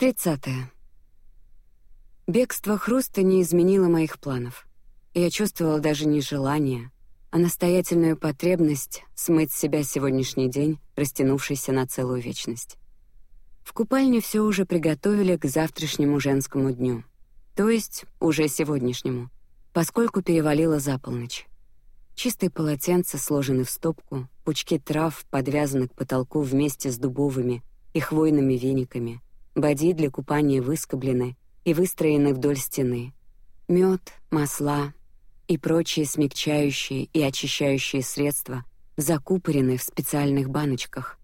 Тридцатое. Бегство Хруста не изменило моих планов. Я чувствовала даже не желание, а настоятельную потребность смыть с себя сегодняшний день, растянувшийся на целую вечность. В купальне все уже приготовили к завтрашнему женскому дню, то есть уже сегодняшнему, поскольку перевалило за полночь. Чистые полотенца сложены в стопку, пучки трав подвязаны к потолку вместе с дубовыми и хвойными вениками — Боди для купания выскоблены и выстроены вдоль стены. Мед, масла и прочие смягчающие и очищающие средства закупорены в специальных баночках.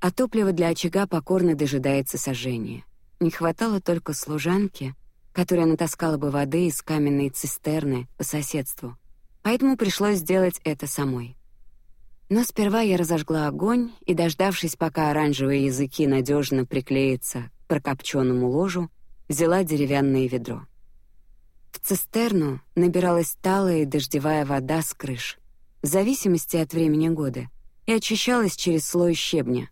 А топливо для очага покорно дожидается сожжения. Не хватало только служанки, которая натаскала бы воды из каменной цистерны по соседству. Поэтому пришлось сделать это самой. Но сперва я разожгла огонь и, дождавшись, пока оранжевые языки надежно приклеятся прокопченному ложу, взяла деревянное ведро. В цистерну набиралась талая дождевая вода с крыш, в зависимости от времени года, и очищалась через слой щебня.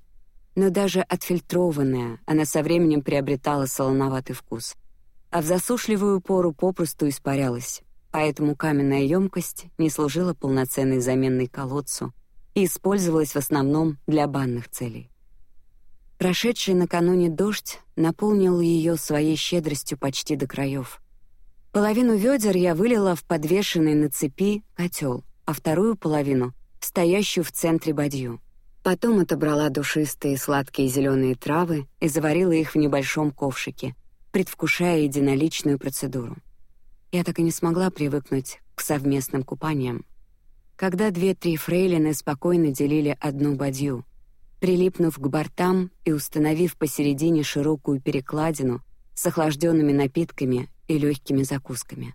Но даже отфильтрованная, она со временем приобретала солоноватый вкус, а в засушливую пору попросту испарялась. Поэтому каменная емкость не служила полноценной заменой колодцу и использовалась в основном для банных целей. Прошедший накануне дождь наполнил ее своей щедростью почти до краев. Половину ведер я вылила в подвешенный на цепи котел, а вторую половину — стоящую в центре бадью. Потом отобрала душистые сладкие зеленые травы и заварила их в небольшом ковшике, предвкушая единоличную процедуру. Я так и не смогла привыкнуть к совместным купаниям. Когда две-три фрейлины спокойно делили одну бадью — Прилипнув к бортам и установив посередине широкую перекладину с охлажденными напитками и легкими закусками.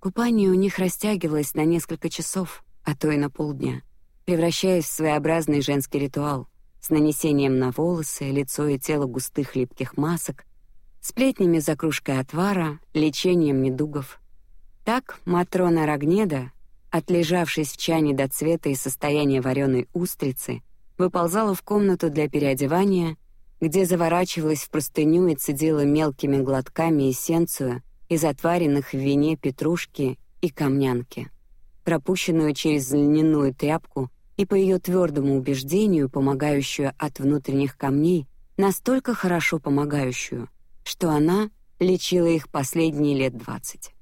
Купание у них растягивалось на несколько часов, а то и на полдня, превращаясь в своеобразный женский ритуал с нанесением на волосы, лицо и тело густых липких масок, сплетнями за кружкой отвара, лечением недугов. Так Матрона Рогнеда, отлежавшись в чане до цвета и состояния вареной устрицы, выползала в комнату для переодевания, где заворачивалась в простыню и цедила мелкими глотками эссенцию из отваренных в вине петрушки и камнянки, пропущенную через льняную тряпку и по ее твердому убеждению помогающую от внутренних камней, настолько хорошо помогающую, что она лечила их последние лет двадцать.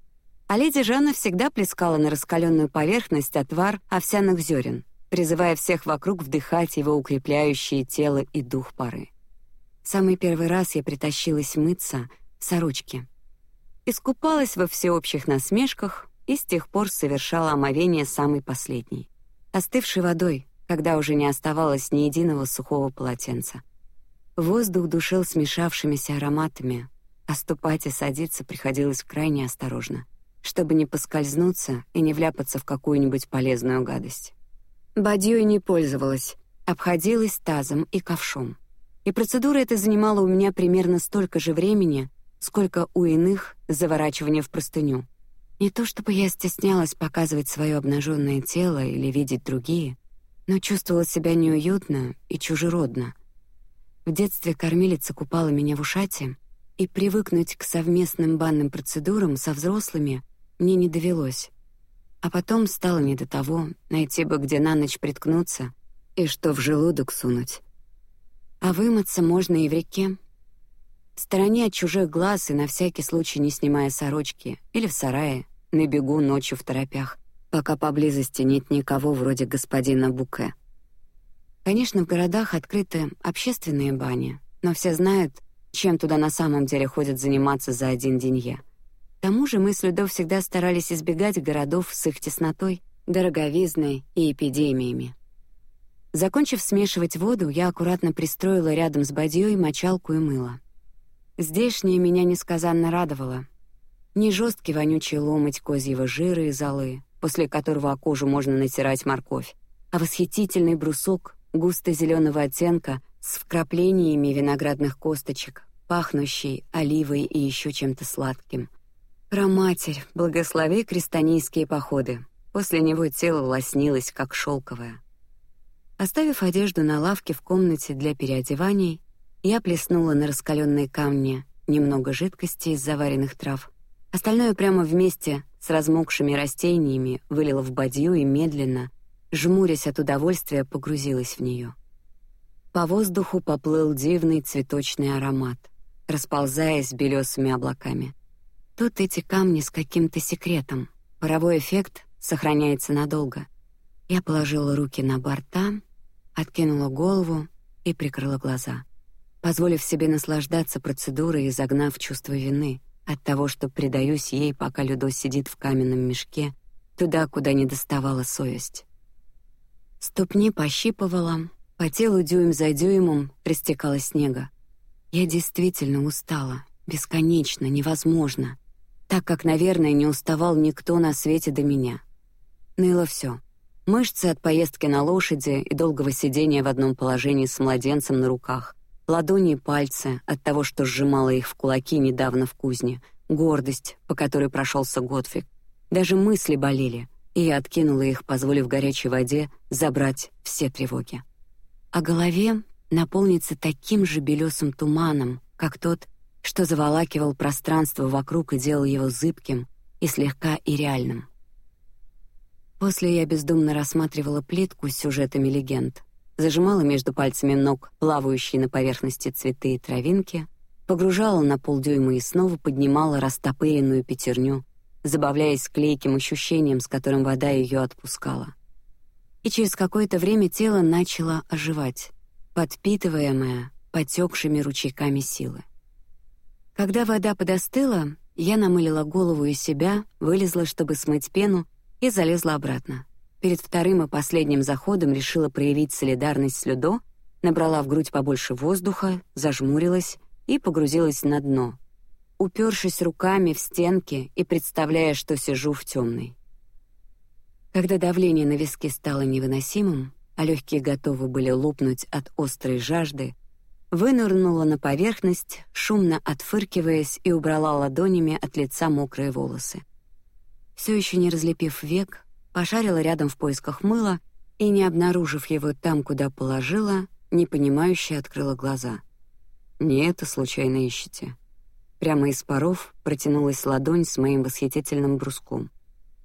А леди Жанна всегда плескала на раскаленную поверхность отвар овсяных зерен — призывая всех вокруг вдыхать его укрепляющие тело и дух пары. Самый первый раз я притащилась мыться в сорочке. Искупалась во всеобщих насмешках и с тех пор совершала омовение самой последней, остывшей водой, когда уже не оставалось ни единого сухого полотенца. Воздух душил смешавшимися ароматами, а ступать и садиться приходилось крайне осторожно, чтобы не поскользнуться и не вляпаться в какую-нибудь полезную гадость. Бадьей не пользовалась, обходилась тазом и ковшом. И процедура эта занимала у меня примерно столько же времени, сколько у иных заворачивания в простыню. Не то чтобы я стеснялась показывать свое обнаженное тело или видеть другие, но чувствовала себя неуютно и чужеродно. В детстве кормилица купала меня в ушате, и привыкнуть к совместным банным процедурам со взрослыми мне не довелось. А потом стало не до того, найти бы где на ночь приткнуться и что в желудок сунуть. А вымыться можно и в реке. В стороне от чужих глаз и на всякий случай не снимая сорочки, или в сарае, на бегу ночью в торопях, пока поблизости нет никого вроде господина Буке. Конечно, в городах открыты общественные бани, но все знают, чем туда на самом деле ходят заниматься за один денье — к тому же мы с Людо всегда старались избегать городов с их теснотой, дороговизной и эпидемиями. Закончив смешивать воду, я аккуратно пристроила рядом с бадьей мочалку и мыло. Здешнее меня несказанно радовало. Не жесткий вонючий ломоть козьего жира и золы, после которого о кожу можно натирать морковь, а восхитительный брусок густо зеленого оттенка с вкраплениями виноградных косточек, пахнущий оливой и еще чем-то сладким — про матерь, благослови крестонийские походы. После него тело лоснилось, как шелковое. Оставив одежду на лавке в комнате для переодеваний, я плеснула на раскаленные камни немного жидкости из заваренных трав. Остальное прямо вместе с размокшими растениями вылила в бадью и медленно, жмурясь от удовольствия, погрузилась в нее. По воздуху поплыл дивный цветочный аромат, расползаясь белесыми облаками. Тут эти камни с каким-то секретом. Паровой эффект сохраняется надолго. Я положила руки на борта, откинула голову и прикрыла глаза, позволив себе наслаждаться процедурой и загнав чувство вины — от того, что предаюсь ей, пока Людо сидит в каменном мешке, туда, куда не доставала совесть. Ступни пощипывала, по телу дюйм за дюймом растекалось снега. Я действительно устала, бесконечно, невозможно, так как, наверное, не уставал никто на свете до меня. Ныло все: мышцы от поездки на лошади и долгого сидения в одном положении с младенцем на руках, ладони и пальцы от того, что сжимала их в кулаки недавно в кузне, гордость, по которой прошелся Готфик. Даже мысли болели, и я откинула их, позволив горячей воде забрать все тревоги. А голове наполнится таким же белесым туманом, как тот, что заволакивал пространство вокруг и делал его зыбким и слегка ирреальным. После я бездумно рассматривала плитку с сюжетами легенд, зажимала между пальцами ног плавающие на поверхности цветы и травинки, погружала на полдюйма и снова поднимала растопыренную пятерню, забавляясь клейким ощущением, с которым вода ее отпускала. И через какое-то время тело начало оживать, подпитываемое потекшими ручейками силы. Когда вода подостыла, я намылила голову и себя, вылезла, чтобы смыть пену, и залезла обратно. Перед вторым и последним заходом решила проявить солидарность с Людо, набрала в грудь побольше воздуха, зажмурилась и погрузилась на дно, упершись руками в стенки и представляя, что сижу в темной. Когда давление на виски стало невыносимым, а легкие готовы были лопнуть от острой жажды, вынырнула на поверхность, шумно отфыркиваясь и убрала ладонями от лица мокрые волосы. Все еще не разлепив век, пошарила рядом в поисках мыла и, не обнаружив его там, куда положила, непонимающе открыла глаза. Не это случайно ищете? Прямо из паров протянулась ладонь с моим восхитительным бруском.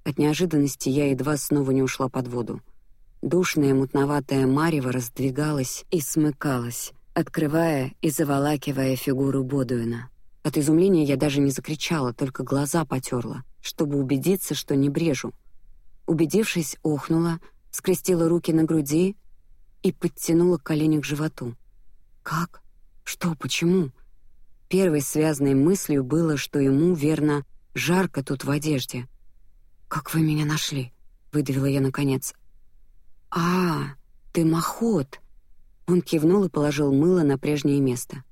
От неожиданности я едва снова не ушла под воду. Душная мутноватая марево раздвигалась и смыкалась, открывая и заволакивая фигуру Бодуина. От изумления я даже не закричала, только глаза потерла, чтобы убедиться, что не брежу. Убедившись, охнула, скрестила руки на груди и подтянула колени к животу. Как? Что? Почему? Первой связанной мыслью было, что ему верно жарко тут в одежде. Как вы меня нашли? выдавила я наконец. А, ты махот. Он кивнул и положил мыло на прежнее место.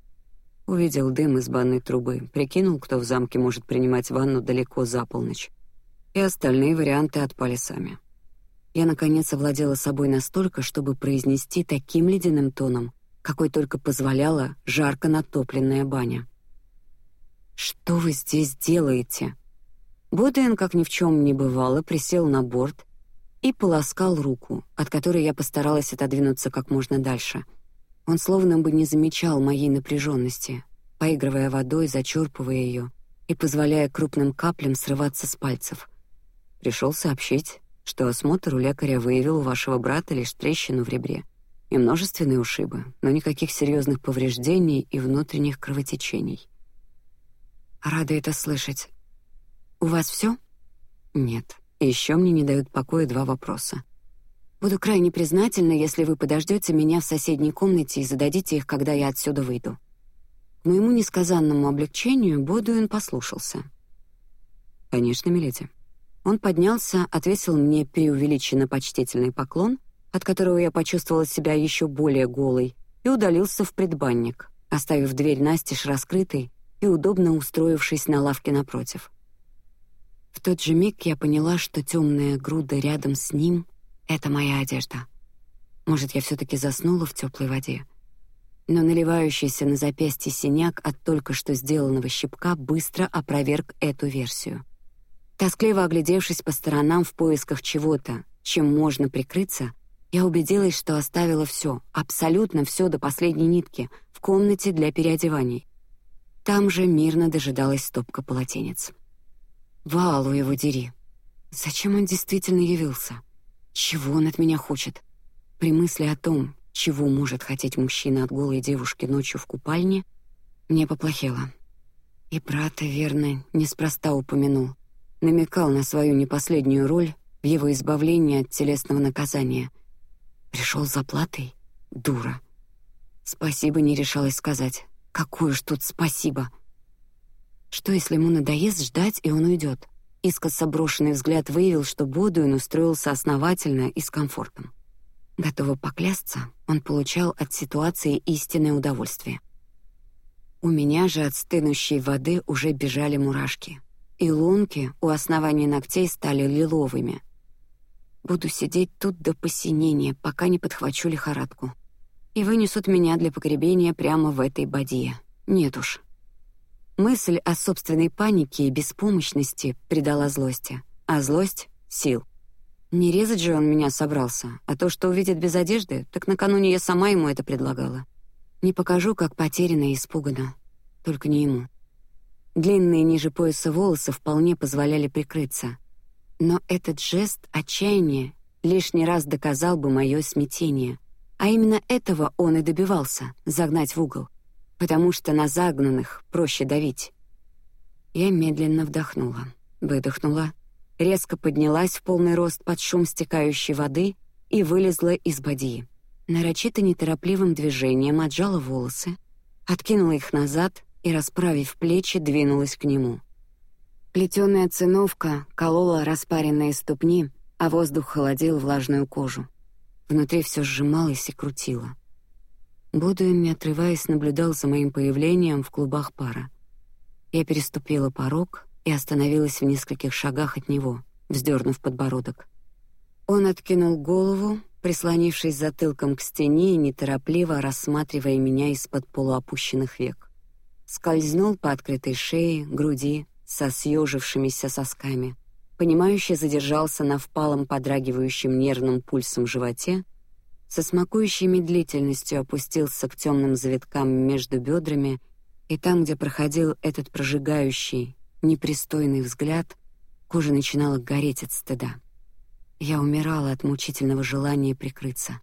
Увидел дым из банной трубы, прикинул, кто в замке может принимать ванну далеко за полночь и остальные варианты отпали сами. Я наконец овладела собой настолько, чтобы произнести таким ледяным тоном, какой только позволяла жарко натопленная баня. Что вы здесь делаете? Боден, как ни в чем не бывало, присел на борт и полоскал руку, от которой я постаралась отодвинуться как можно дальше. Он словно бы не замечал моей напряженности, поигрывая водой, зачерпывая ее и позволяя крупным каплям срываться с пальцев. Пришел сообщить, что осмотр у лекаря выявил у вашего брата лишь трещину в ребре и множественные ушибы, но никаких серьезных повреждений и внутренних кровотечений. Рада это слышать. У вас все? Нет. Еще мне не дают покоя два вопроса. Буду крайне признательна, если вы подождете меня в соседней комнате и зададите их, когда я отсюда выйду. К моему несказанному облегчению Бодуин послушался. Конечно, миледи. Он поднялся, отвесил мне преувеличенно почтительный поклон, от которого я почувствовала себя еще более голой, и удалился в предбанник, оставив дверь настежь раскрытой и удобно устроившись на лавке напротив. В тот же миг я поняла, что темная груда рядом с ним — это моя одежда. Может, я все-таки заснула в теплой воде. Но наливающийся на запястье синяк от только что сделанного щипка быстро опроверг эту версию. Тоскливо оглядевшись по сторонам в поисках чего-то, чем можно прикрыться, я убедилась, что оставила все, абсолютно все до последней нитки в комнате для переодеваний. Там же мирно дожидалась стопка полотенец. Валу его дери. Зачем он действительно явился? Чего он от меня хочет? При мысли о том, чего может хотеть мужчина от голой девушки ночью в купальне, мне поплохело. И брата верно неспроста упомянул, намекал на свою непоследнюю роль в его избавлении от телесного наказания. Пришел за платой, дура. Спасибо не решалась сказать. Какое ж тут спасибо? Что если ему надоест ждать и он уйдет? Искоса брошенный взгляд выявил, что Бодуин устроился основательно и с комфортом. Готова поклясться, он получал от ситуации истинное удовольствие. У меня же от стынущей воды уже бежали мурашки, и лунки у основания ногтей стали лиловыми. Буду сидеть тут до посинения, пока не подхвачу лихорадку и вынесут меня для погребения прямо в этой бадье. Нет уж. Мысль о собственной панике и беспомощности придала злости, а злость — сил. Не резать же он меня собрался, а то, что увидит без одежды, так накануне я сама ему это предлагала. Не покажу, как потеряна и испугана, только не ему. Длинные ниже пояса волосы вполне позволяли прикрыться, но этот жест отчаяния лишний раз доказал бы мое смятение — а именно этого он и добивался — загнать в угол, потому что на загнанных проще давить. Я медленно вдохнула, выдохнула, резко поднялась в полный рост под шум стекающей воды и вылезла из бадьи. Нарочито неторопливым движением отжала волосы, откинула их назад и, расправив плечи, двинулась к нему. Плетеная циновка колола распаренные ступни, а воздух холодил влажную кожу. Внутри все сжималось и крутило. Бодуин, не отрываясь, наблюдал за моим появлением в клубах пара. Я переступила порог и остановилась в нескольких шагах от него, вздернув подбородок. Он откинул голову, прислонившись затылком к стене и неторопливо рассматривая меня из-под полуопущенных век. Скользнул по открытой шее, груди, со съежившимися сосками — понимающе задержался на впалом подрагивающем нервным пульсом животе, со смакующей медлительностью опустился к темным завиткам между бедрами, и там, где проходил этот прожигающий, непристойный взгляд, кожа начинала гореть от стыда. Я умирала от мучительного желания прикрыться,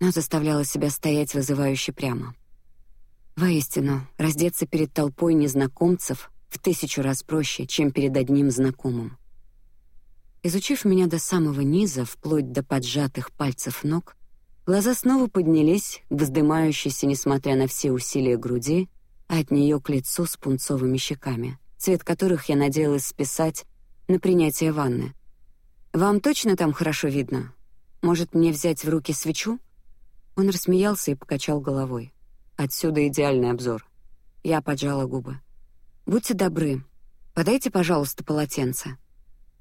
но заставляла себя стоять вызывающе прямо. Воистину, раздеться перед толпой незнакомцев в тысячу раз проще, чем перед одним знакомым. Изучив меня до самого низа, вплоть до поджатых пальцев ног, глаза снова поднялись к вздымающейся, несмотря на все усилия груди, от нее к лицу с пунцовыми щеками, цвет которых я надеялась списать на принятие ванны. Вам точно там хорошо видно? Может, мне взять в руки свечу? Он рассмеялся и покачал головой. Отсюда идеальный обзор. Я поджала губы. Будьте добры, подайте, пожалуйста, полотенце.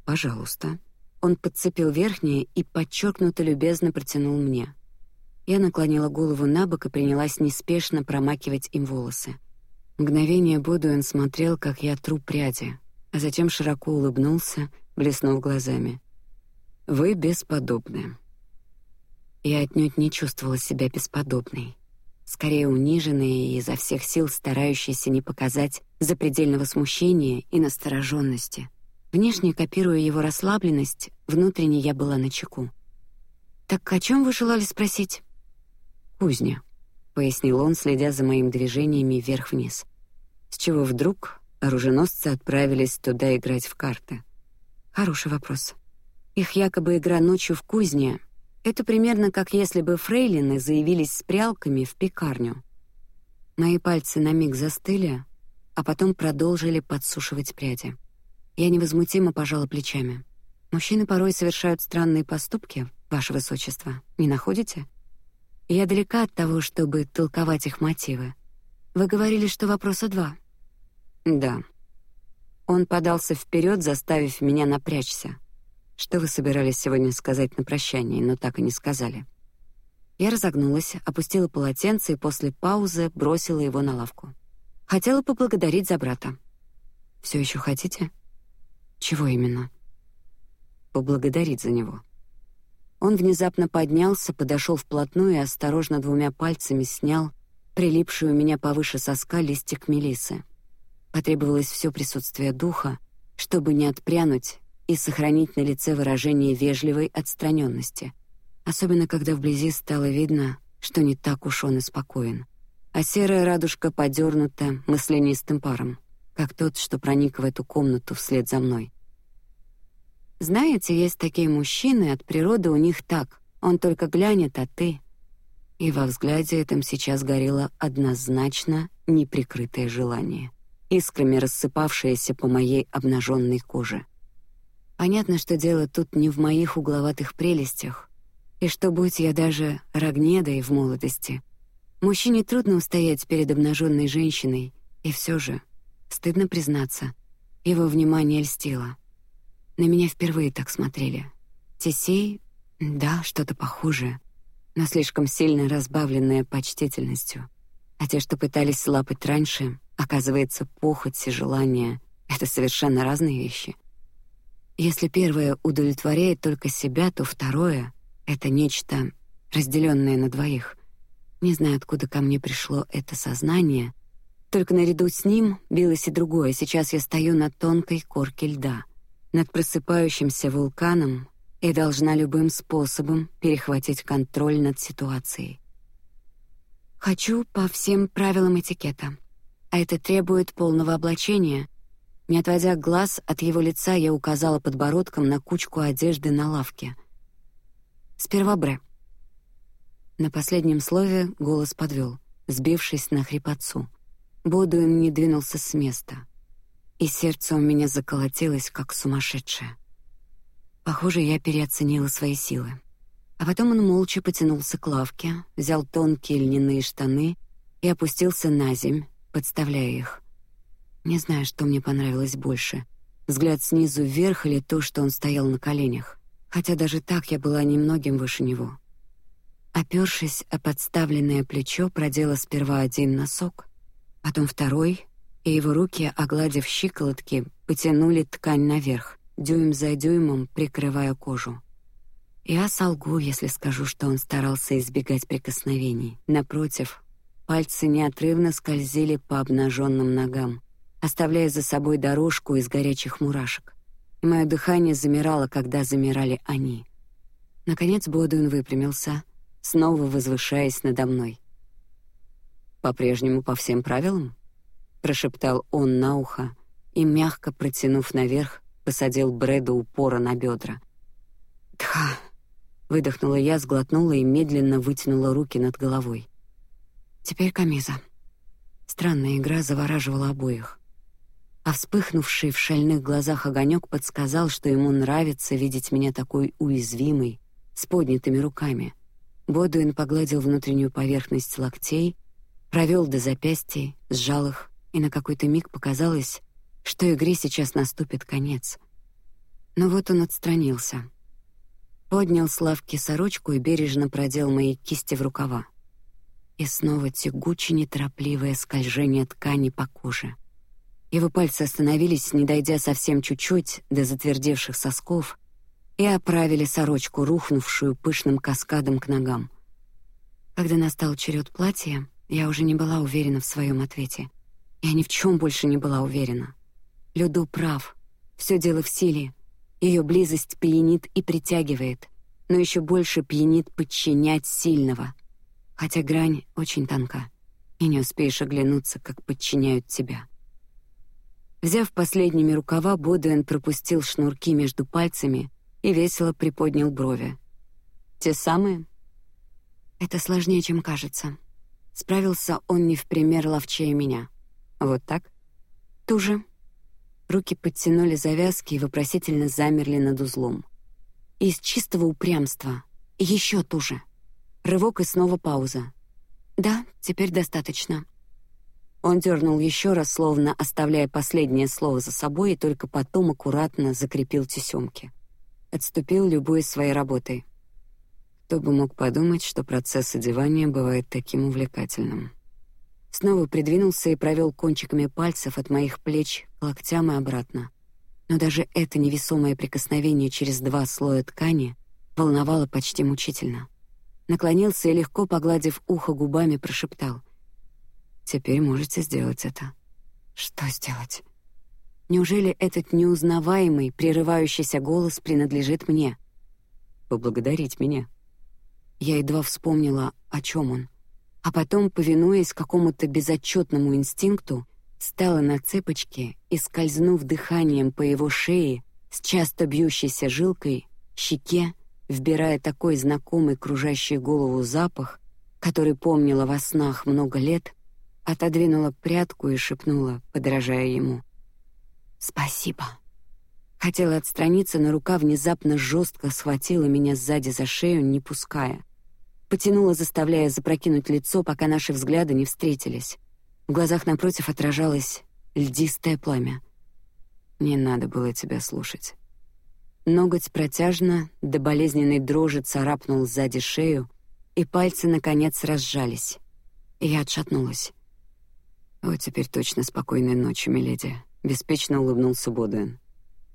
Пожалуйста. Он подцепил верхнее и подчеркнуто любезно протянул мне. Я наклонила голову на бок и принялась неспешно промакивать им волосы. Мгновение Бодуэн смотрел, как я тру пряди, а затем широко улыбнулся, блеснув глазами. Вы бесподобны. Я отнюдь не чувствовала себя бесподобной, скорее униженной и изо всех сил старающейся не показать запредельного смущения и настороженности. Внешне копируя его расслабленность, внутренне я была на чеку. Так о чем вы желали спросить? Кузня, пояснил он, следя за моими движениями вверх-вниз. С чего вдруг оруженосцы отправились туда играть в карты? Хороший вопрос. Их якобы игра ночью в кузне — это примерно как если бы фрейлины заявились с прялками в пекарню. Мои пальцы на миг застыли, а потом продолжили подсушивать пряди. Я невозмутимо пожала плечами. Мужчины порой совершают странные поступки, ваше высочество, не находите? Я далека от того, чтобы толковать их мотивы. Вы говорили, что вопроса два. Да. Он подался вперед, заставив меня напрячься. Что вы собирались сегодня сказать на прощание, но так и не сказали? Я разогнулась, опустила полотенце и после паузы бросила его на лавку. Хотела поблагодарить за брата. Все еще хотите? Чего именно? Поблагодарить за него. Он внезапно поднялся, подошел вплотную и осторожно двумя пальцами снял прилипшую у меня повыше соска листик мелисы. Потребовалось все присутствие духа, чтобы не отпрянуть и сохранить на лице выражение вежливой отстраненности, особенно когда вблизи стало видно, что не так уж он и спокоен, а серая радужка подернута маслянистым паром, как тот, что проник в эту комнату вслед за мной. Знаете, есть такие мужчины, от природы у них так. Он только глянет, а ты. И во взгляде этом сейчас горело однозначно неприкрытое желание, искрами рассыпавшееся по моей обнаженной коже. Понятно, что дело тут не в моих угловатых прелестях, и что будь я даже Рогнедой в молодости, мужчине трудно устоять перед обнаженной женщиной, и все же, стыдно признаться, его внимание льстило. На меня впервые так смотрели. Тесей, да, что-то похожее, но слишком сильно разбавленное почтительностью. А те, что пытались лапать раньше, оказывается, похоть и желание — это совершенно разные вещи. Если первое удовлетворяет только себя, то второе — это нечто разделенное на двоих. Не знаю, откуда ко мне пришло это сознание, только наряду с ним билось и другое. Сейчас я стою на тонкой корке льда — над просыпающимся вулканом и должна любым способом перехватить контроль над ситуацией. Хочу по всем правилам этикета, а это требует полного облачения. Не отводя глаз от его лица, я указала подбородком на кучку одежды на лавке. Сперва Бре. На последнем слове голос подвел, сбившись на хрипотцу. Бодуин не двинулся с места и сердце у меня заколотилось как сумасшедшее. Похоже, я переоценила свои силы. А потом он молча потянулся к лавке, взял тонкие льняные штаны и опустился на земь, подставляя их. Не знаю, что мне понравилось больше: взгляд снизу вверх или то, что он стоял на коленях. Хотя даже так я была немногим выше него. Опершись о подставленное плечо, продела сперва один носок, потом второй, и его руки, огладив щиколотки, потянули ткань наверх, дюйм за дюймом прикрывая кожу. Я солгу, если скажу, что он старался избегать прикосновений. Напротив, пальцы неотрывно скользили по обнаженным ногам, оставляя за собой дорожку из горячих мурашек. И мое дыхание замирало, когда замирали они. Наконец Бодуин выпрямился, снова возвышаясь надо мной. По-прежнему по всем правилам прошептал он на ухо и мягко протянув наверх, посадил Брэда упора на бедра. Тха! Выдохнула я, сглотнула и медленно вытянула руки над головой. Теперь камиза. Странная игра завораживала обоих. А вспыхнувший в шальных глазах огонек подсказал, что ему нравится видеть меня такой уязвимой, с поднятыми руками. Бодуин погладил внутреннюю поверхность локтей, провел до запястья, сжал их и на какой-то миг показалось, что игре сейчас наступит конец. Но вот он отстранился, поднял с лавки сорочку и бережно продел мои кисти в рукава. И снова тягуче неторопливое скольжение ткани по коже. Его пальцы остановились, не дойдя совсем чуть-чуть до затвердевших сосков, и оправили сорочку, рухнувшую пышным каскадом к ногам. Когда настал черед платья, я уже не была уверена в своем ответе. Я ни в чем больше не была уверена. Люду прав. Все дело в силе. Ее близость пьянит и притягивает, но еще больше пьянит подчинять сильного. Хотя грань очень тонка, и не успеешь оглянуться, как подчиняют тебя. Взяв последними рукава, Бодуэн пропустил шнурки между пальцами и весело приподнял брови. Те самые? Это сложнее, чем кажется. Справился он не в пример ловчее меня. Вот так? Туже. Руки подтянули завязки и вопросительно замерли над узлом. Из чистого упрямства. Еще туже. Рывок и снова пауза. Да, теперь достаточно. Он дернул еще раз, словно оставляя последнее слово за собой, и только потом аккуратно закрепил тесемки. Отступил, любой своей работой. Кто бы мог подумать, что процесс одевания бывает таким увлекательным снова придвинулся и провел кончиками пальцев от моих плеч к локтям и обратно. Но даже это невесомое прикосновение через два слоя ткани волновало почти мучительно. Наклонился и легко погладив ухо губами прошептал: "Теперь можете сделать это". Что сделать? Неужели этот неузнаваемый, прерывающийся голос принадлежит мне? Поблагодарить меня. Я едва вспомнила, о чем он, а потом, повинуясь какому-то безотчетному инстинкту, стала на цепочки и, скользнув дыханием по его шее, с часто бьющейся жилкой, щеке, вбирая такой знакомый кружащий голову запах, который помнила во снах много лет, отодвинула прядку и шепнула, подражая ему: "Спасибо". Хотела отстраниться, но рука внезапно жестко схватила меня сзади за шею, не пуская. Потянула, заставляя запрокинуть лицо, пока наши взгляды не встретились. В глазах напротив отражалось льдистое пламя. Не надо было тебя слушать. Ноготь протяжно до болезненной дрожи царапнул сзади шею, и пальцы наконец разжались. Я отшатнулась. Вот теперь точно спокойной ночи, миледи. Беспечно улыбнулся Бодуэн.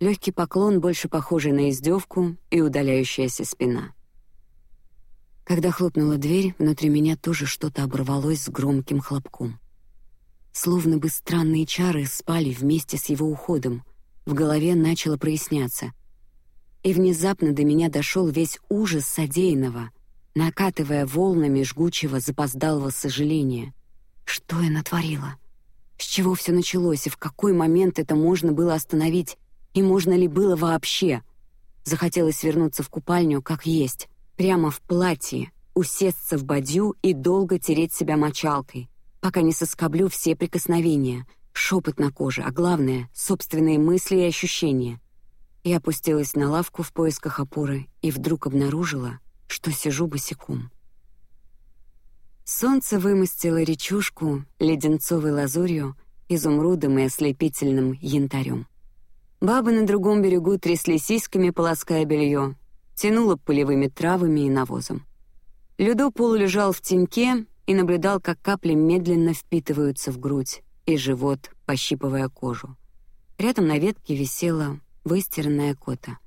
Легкий поклон, больше похожий на издевку, и удаляющаяся спина. Когда хлопнула дверь, внутри меня тоже что-то оборвалось с громким хлопком. Словно бы странные чары спали вместе с его уходом. В голове начало проясняться, и внезапно до меня дошел весь ужас содеянного, накатывая волнами жгучего запоздалого сожаления. Что я натворила? С чего все началось и в какой момент это можно было остановить? И можно ли было вообще? Захотелось вернуться в купальню, как есть, прямо в платье, усесться в бадью и долго тереть себя мочалкой, пока не соскоблю все прикосновения, шепот на коже, а главное собственные мысли и ощущения. Я опустилась на лавку в поисках опоры и вдруг обнаружила, что сижу босиком. Солнце вымостило речушку леденцовой лазурью, изумрудом и ослепительным янтарем. Бабы на другом берегу трясли сиськами, полоская белье, тянуло полевыми травами и навозом. Людо полулежал в теньке и наблюдал, как капли медленно впитываются в грудь и живот, пощипывая кожу. Рядом на ветке висела выстиранная кота.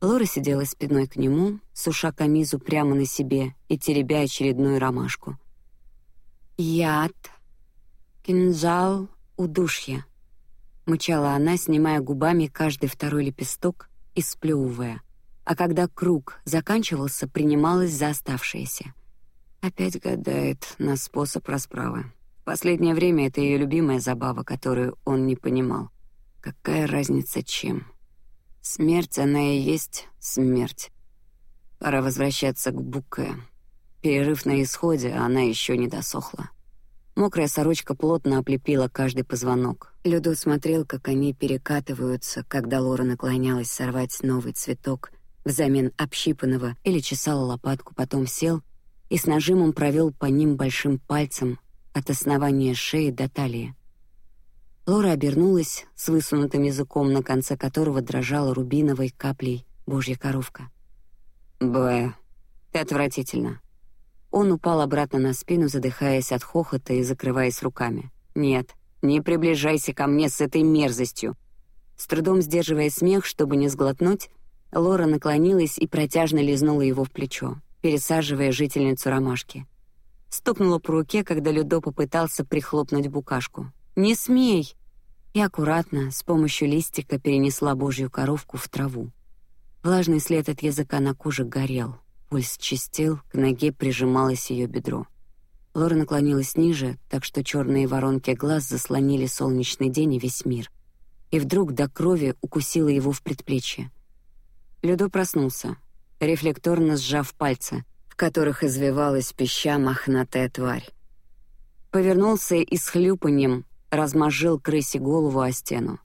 Лора сидела спиной к нему, суша камизу прямо на себе и теребя очередную ромашку. Яд, кинжал, удушье. Мычала она, снимая губами каждый второй лепесток и сплевывая. А когда круг заканчивался, принималась за оставшиеся. Опять гадает на способ расправы. Последнее время это ее любимая забава, которую он не понимал. Какая разница чем? Смерть она и есть смерть. Пора возвращаться к Буке. Перерыв на исходе, а она еще не досохла. Мокрая сорочка плотно облепила каждый позвонок. Людо смотрел, как они перекатываются, когда Лора наклонялась сорвать новый цветок взамен общипанного или чесала лопатку, потом сел и с нажимом провел по ним большим пальцем от основания шеи до талии. Лора обернулась с высунутым языком, на конце которого дрожала рубиновой каплей божья коровка. Б, ты отвратительно. Он упал обратно на спину, задыхаясь от хохота и закрываясь руками. Нет, не приближайся ко мне с этой мерзостью. С трудом сдерживая смех, чтобы не сглотнуть, Лора наклонилась и протяжно лизнула его в плечо, пересаживая жительницу ромашки. Стукнула по руке, когда Людо попытался прихлопнуть букашку. Не смей! И аккуратно с помощью листика перенесла божью коровку в траву. Влажный след от языка на коже горел, Пульс чистил, к ноге прижималось ее бедро. Лора наклонилась ниже, так что черные воронки глаз заслонили солнечный день и весь мир. И вдруг до крови укусила его в предплечье. Людо проснулся, рефлекторно сжав пальцы, в которых извивалась пища мохнатая тварь. Повернулся и с хлюпаньем размозжил крысе голову о стену.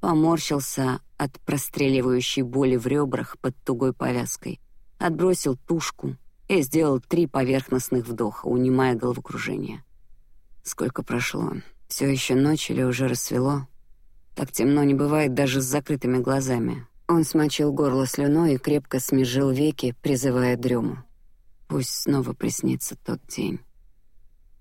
Поморщился от простреливающей боли в ребрах под тугой повязкой отбросил тушку и сделал три поверхностных вдоха, унимая головокружение. Сколько прошло? Все еще ночь или уже рассвело? Так темно не бывает даже с закрытыми глазами. Он смочил горло слюной и крепко смежил веки, призывая дрему. Пусть снова приснится тот день.